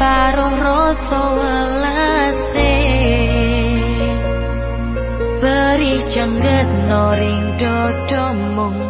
separuh rasa welase Beri jengget noring dodomong